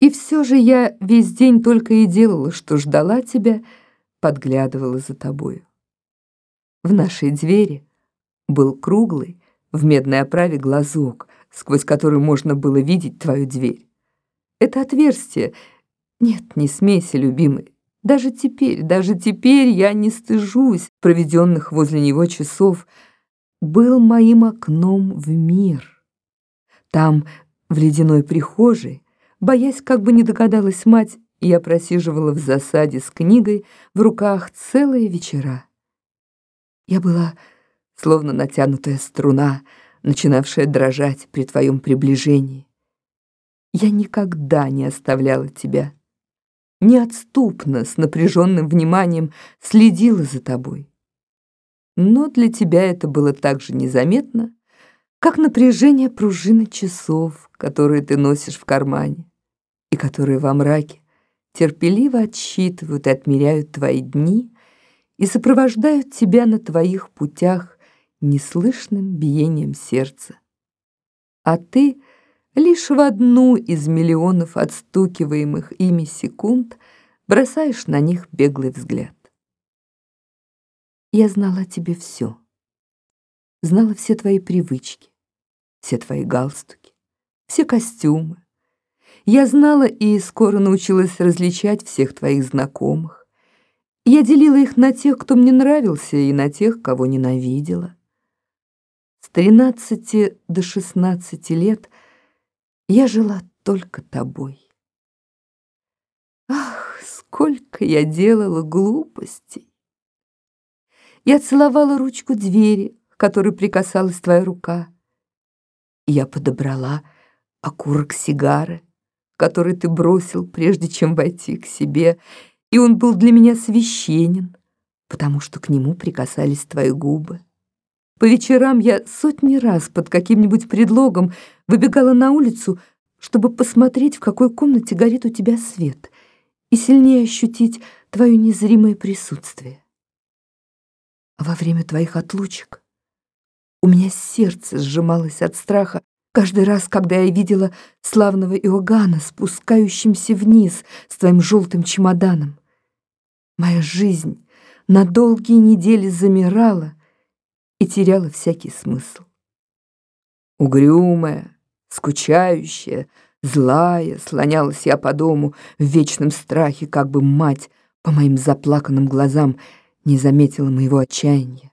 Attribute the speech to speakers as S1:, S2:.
S1: И все же я весь день только и делала, что ждала тебя, подглядывала за тобою. В нашей двери был круглый, в медной оправе глазок, сквозь который можно было видеть твою дверь. Это отверстие... Нет, не смейся, любимый. Даже теперь, даже теперь я не стыжусь проведенных возле него часов. Был моим окном в мир. Там, в ледяной прихожей, боясь, как бы не догадалась мать, я просиживала в засаде с книгой в руках целые вечера. Я была словно натянутая струна, начинавшая дрожать при твоем приближении. Я никогда не оставляла тебя. Неотступно, с напряженным вниманием следила за тобой. Но для тебя это было так же незаметно, как напряжение пружины часов, которые ты носишь в кармане, и которые во мраке терпеливо отсчитывают и отмеряют твои дни и сопровождают тебя на твоих путях неслышным биением сердца. А ты лишь в одну из миллионов отстукиваемых ими секунд бросаешь на них беглый взгляд. Я знала о тебе все. Знала все твои привычки, все твои галстуки, все костюмы. Я знала и скоро научилась различать всех твоих знакомых. Я делила их на тех, кто мне нравился, и на тех, кого ненавидела. С 13 до 16 лет я жила только тобой. Ах, сколько я делала глупостей! Я целовала ручку двери, к которой прикасалась твоя рука. Я подобрала окурок сигары, который ты бросил, прежде чем войти к себе, и он был для меня священен, потому что к нему прикасались твои губы. По вечерам я сотни раз под каким-нибудь предлогом выбегала на улицу, чтобы посмотреть, в какой комнате горит у тебя свет, и сильнее ощутить твое незримое присутствие. А во время твоих отлучек у меня сердце сжималось от страха каждый раз, когда я видела славного Иоганна, спускающимся вниз с твоим желтым чемоданом. Моя жизнь на долгие недели замирала, и теряла всякий смысл. Угрюмая, скучающая, злая, слонялась я по дому в вечном страхе, как бы мать по моим заплаканным глазам не заметила моего отчаяния.